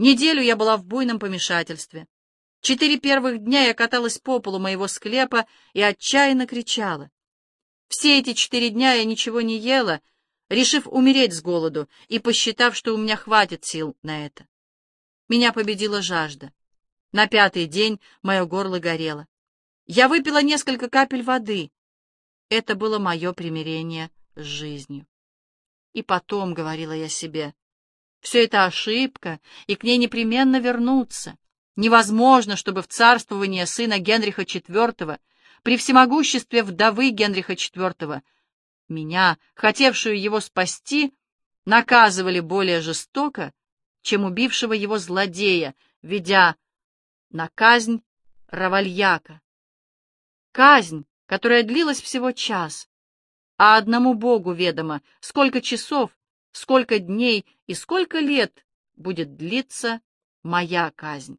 Неделю я была в буйном помешательстве. Четыре первых дня я каталась по полу моего склепа и отчаянно кричала. Все эти четыре дня я ничего не ела, решив умереть с голоду и посчитав, что у меня хватит сил на это. Меня победила жажда. На пятый день мое горло горело. Я выпила несколько капель воды. Это было мое примирение с жизнью. И потом, — говорила я себе, — все это ошибка, и к ней непременно вернуться. Невозможно, чтобы в царствование сына Генриха IV, при всемогуществе вдовы Генриха IV, меня, хотевшую его спасти, наказывали более жестоко, чем убившего его злодея, ведя на казнь Равальяка. Казнь, которая длилась всего час, а одному Богу ведомо, сколько часов, сколько дней и сколько лет будет длиться моя казнь.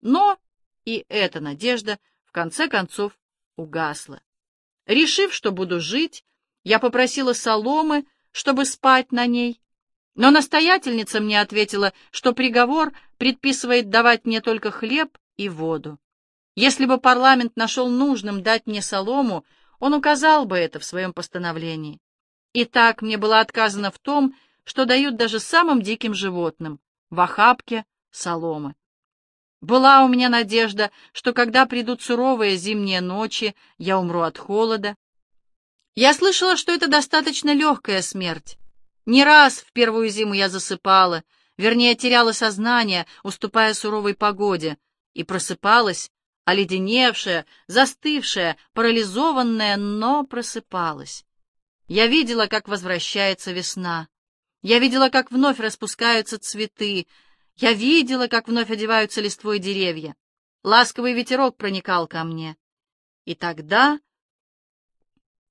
Но и эта надежда в конце концов угасла. Решив, что буду жить, я попросила соломы, чтобы спать на ней, но настоятельница мне ответила, что приговор предписывает давать мне только хлеб и воду. Если бы парламент нашел нужным дать мне солому, он указал бы это в своем постановлении. И так мне было отказано в том, что дают даже самым диким животным — в охапке соломы. Была у меня надежда, что когда придут суровые зимние ночи, я умру от холода. Я слышала, что это достаточно легкая смерть. Не раз в первую зиму я засыпала, вернее, теряла сознание, уступая суровой погоде, и просыпалась, оледеневшая, застывшая, парализованная, но просыпалась. Я видела, как возвращается весна. Я видела, как вновь распускаются цветы. Я видела, как вновь одеваются листвой деревья. Ласковый ветерок проникал ко мне. И тогда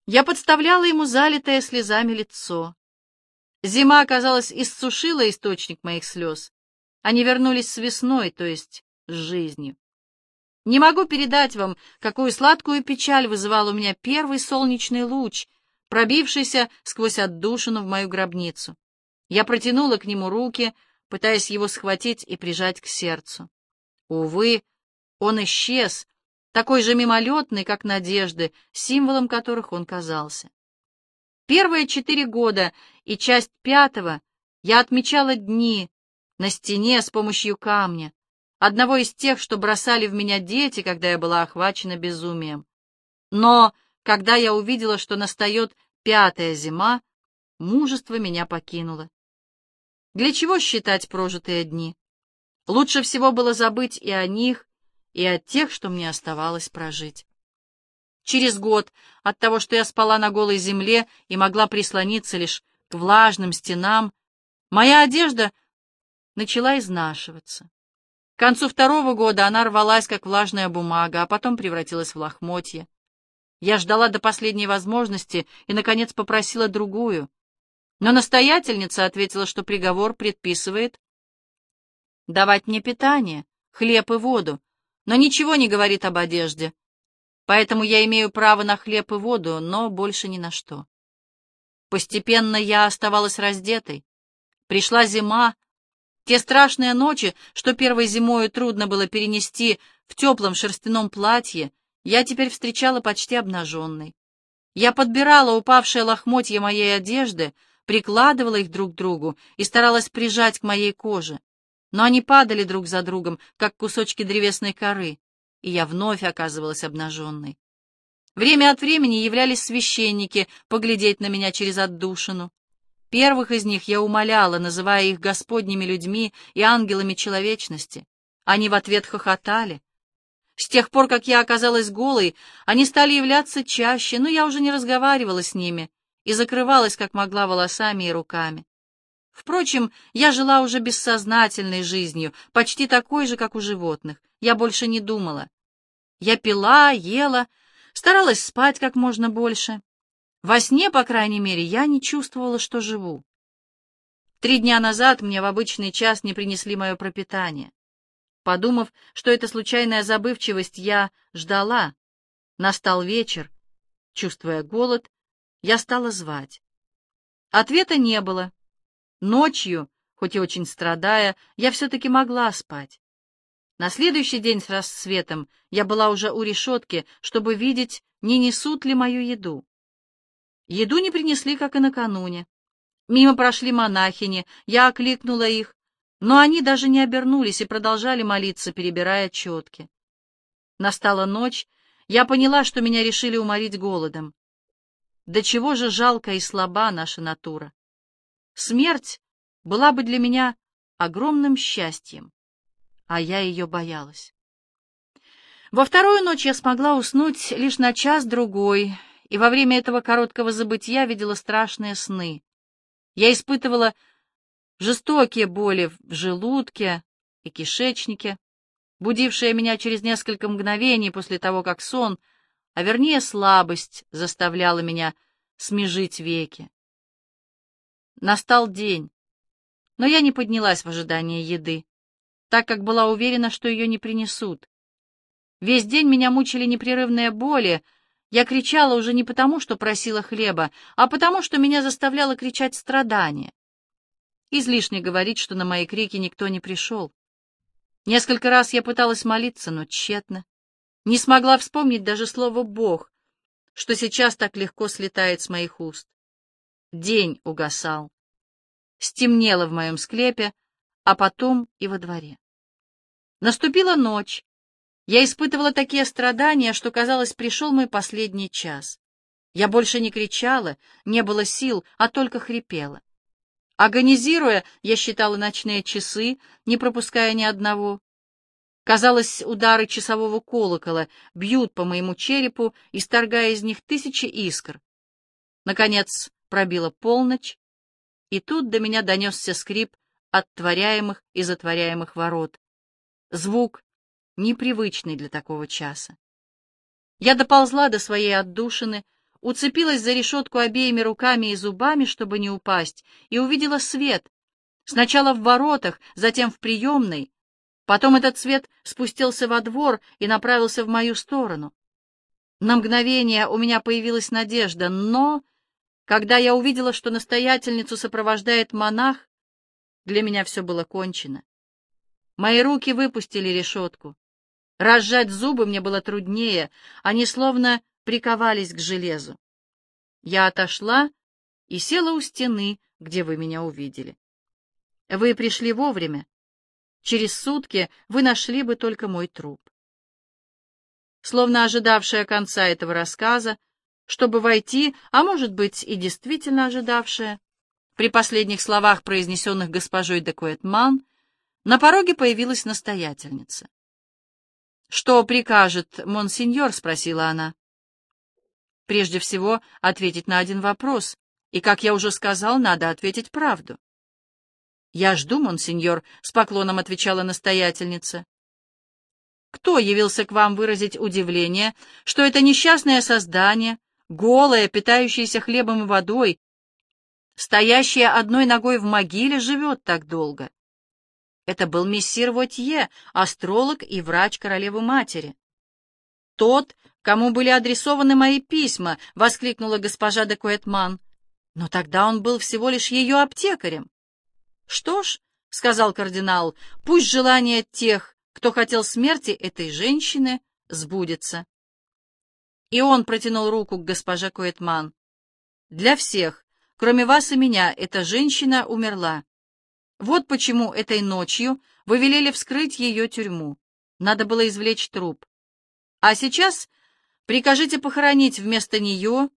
я подставляла ему залитое слезами лицо. Зима, казалось, иссушила источник моих слез. Они вернулись с весной, то есть с жизнью. Не могу передать вам, какую сладкую печаль вызывал у меня первый солнечный луч, пробившийся сквозь отдушину в мою гробницу. Я протянула к нему руки, пытаясь его схватить и прижать к сердцу. Увы, он исчез, такой же мимолетный, как надежды, символом которых он казался. Первые четыре года и часть пятого я отмечала дни на стене с помощью камня, одного из тех, что бросали в меня дети, когда я была охвачена безумием. Но когда я увидела, что настает пятая зима, мужество меня покинуло. Для чего считать прожитые дни? Лучше всего было забыть и о них, и о тех, что мне оставалось прожить. Через год от того, что я спала на голой земле и могла прислониться лишь к влажным стенам, моя одежда начала изнашиваться. К концу второго года она рвалась, как влажная бумага, а потом превратилась в лохмотье. Я ждала до последней возможности и, наконец, попросила другую. Но настоятельница ответила, что приговор предписывает давать мне питание, хлеб и воду, но ничего не говорит об одежде. Поэтому я имею право на хлеб и воду, но больше ни на что. Постепенно я оставалась раздетой. Пришла зима. Те страшные ночи, что первой зимою трудно было перенести в теплом шерстяном платье, я теперь встречала почти обнаженной. Я подбирала упавшие лохмотья моей одежды, прикладывала их друг к другу и старалась прижать к моей коже. Но они падали друг за другом, как кусочки древесной коры и я вновь оказывалась обнаженной. Время от времени являлись священники поглядеть на меня через отдушину. Первых из них я умоляла, называя их господними людьми и ангелами человечности. Они в ответ хохотали. С тех пор, как я оказалась голой, они стали являться чаще, но я уже не разговаривала с ними и закрывалась, как могла, волосами и руками. Впрочем, я жила уже бессознательной жизнью, почти такой же, как у животных. Я больше не думала. Я пила, ела, старалась спать как можно больше. Во сне, по крайней мере, я не чувствовала, что живу. Три дня назад мне в обычный час не принесли мое пропитание. Подумав, что это случайная забывчивость, я ждала. Настал вечер. Чувствуя голод, я стала звать. Ответа не было. Ночью хоть и очень страдая, я все-таки могла спать. На следующий день с рассветом я была уже у решетки, чтобы видеть, не несут ли мою еду. Еду не принесли, как и накануне. Мимо прошли монахини, я окликнула их, но они даже не обернулись и продолжали молиться, перебирая четки. Настала ночь, я поняла, что меня решили уморить голодом. До чего же жалко и слаба наша натура. Смерть была бы для меня огромным счастьем, а я ее боялась. Во вторую ночь я смогла уснуть лишь на час-другой, и во время этого короткого забытия видела страшные сны. Я испытывала жестокие боли в желудке и кишечнике, будившие меня через несколько мгновений после того, как сон, а вернее слабость, заставляла меня смежить веки. Настал день, но я не поднялась в ожидании еды, так как была уверена, что ее не принесут. Весь день меня мучили непрерывные боли, я кричала уже не потому, что просила хлеба, а потому, что меня заставляло кричать страдание. Излишне говорить, что на мои крики никто не пришел. Несколько раз я пыталась молиться, но тщетно. Не смогла вспомнить даже слово «Бог», что сейчас так легко слетает с моих уст. День угасал. Стемнело в моем склепе, а потом и во дворе. Наступила ночь, я испытывала такие страдания, что, казалось, пришел мой последний час. Я больше не кричала, не было сил, а только хрипела. Агонизируя, я считала ночные часы, не пропуская ни одного. Казалось, удары часового колокола бьют по моему черепу, исторгая из них тысячи искр. Наконец пробила полночь, и тут до меня донесся скрип оттворяемых и затворяемых ворот. Звук, непривычный для такого часа. Я доползла до своей отдушины, уцепилась за решетку обеими руками и зубами, чтобы не упасть, и увидела свет. Сначала в воротах, затем в приемной. Потом этот свет спустился во двор и направился в мою сторону. На мгновение у меня появилась надежда, но, когда я увидела, что настоятельницу сопровождает монах, для меня все было кончено. Мои руки выпустили решетку. Разжать зубы мне было труднее, они словно приковались к железу. Я отошла и села у стены, где вы меня увидели. Вы пришли вовремя. Через сутки вы нашли бы только мой труп. Словно ожидавшая конца этого рассказа, чтобы войти, а может быть и действительно ожидавшая, при последних словах, произнесенных госпожой де Куэтман, на пороге появилась настоятельница. «Что прикажет монсеньор?» — спросила она. «Прежде всего, ответить на один вопрос, и, как я уже сказал, надо ответить правду». «Я жду, монсеньор», — с поклоном отвечала настоятельница. «Кто явился к вам выразить удивление, что это несчастное создание, голое, питающееся хлебом и водой, стоящее одной ногой в могиле, живет так долго?» Это был мессир Вотье, астролог и врач королевы-матери. «Тот, кому были адресованы мои письма!» — воскликнула госпожа де Куэтман. «Но тогда он был всего лишь ее аптекарем». «Что ж», — сказал кардинал, — «пусть желание тех, кто хотел смерти этой женщины, сбудется». И он протянул руку к госпоже Куэтман. «Для всех, кроме вас и меня, эта женщина умерла. Вот почему этой ночью вы велели вскрыть ее тюрьму. Надо было извлечь труп. А сейчас прикажите похоронить вместо нее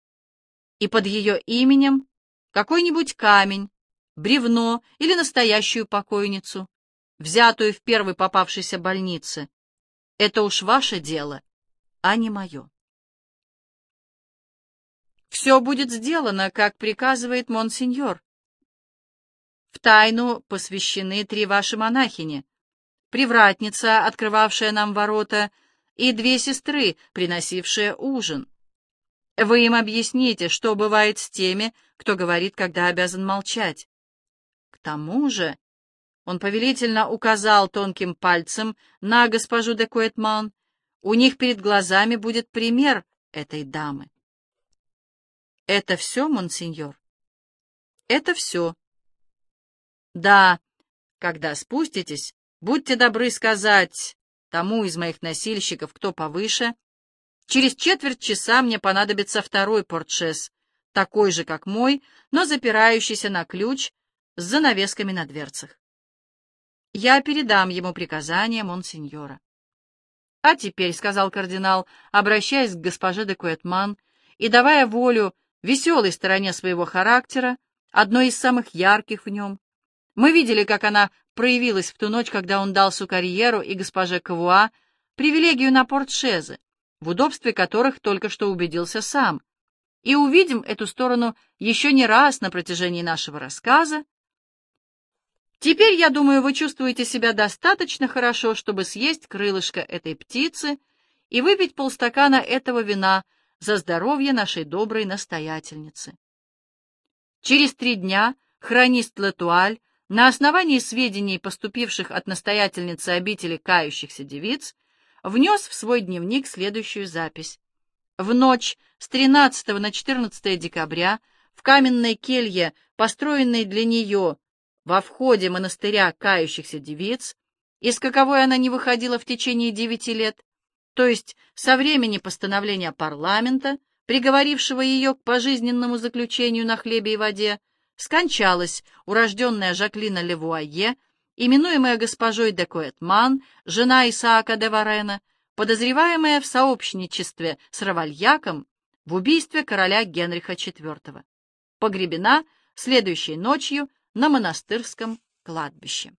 и под ее именем какой-нибудь камень, бревно или настоящую покойницу, взятую в первой попавшейся больнице. Это уж ваше дело, а не мое. Все будет сделано, как приказывает монсеньор. В тайну посвящены три ваши монахини, привратница, открывавшая нам ворота, и две сестры, приносившие ужин. Вы им объясните, что бывает с теми, кто говорит, когда обязан молчать. К тому же он повелительно указал тонким пальцем на госпожу де Куэтман. У них перед глазами будет пример этой дамы. Это все, монсеньор? Это все. Да, Когда спуститесь, будьте добры сказать тому из моих носильщиков, кто повыше, через четверть часа мне понадобится второй портшес, такой же, как мой, но запирающийся на ключ с занавесками на дверцах. Я передам ему приказание монсеньора. — А теперь, — сказал кардинал, обращаясь к госпоже де Куэтман и давая волю веселой стороне своего характера, одной из самых ярких в нем, мы видели, как она проявилась в ту ночь, когда он дал Сукарьеру и госпоже Кавуа привилегию на портшезы, в удобстве которых только что убедился сам, и увидим эту сторону еще не раз на протяжении нашего рассказа. Теперь, я думаю, вы чувствуете себя достаточно хорошо, чтобы съесть крылышко этой птицы и выпить полстакана этого вина за здоровье нашей доброй настоятельницы. Через три дня хронист Летуаль на основании сведений, поступивших от настоятельницы обители кающихся девиц, внес в свой дневник следующую запись. В ночь с 13 на 14 декабря в каменной келье, построенной для нее во входе монастыря кающихся девиц, из каковой она не выходила в течение девяти лет, то есть со времени постановления парламента, приговорившего ее к пожизненному заключению на хлебе и воде, скончалась урожденная Жаклина Левуае, именуемая госпожой де Коэтман, жена Исаака де Варена, подозреваемая в сообщничестве с Равальяком в убийстве короля Генриха IV, погребена следующей ночью на монастырском кладбище.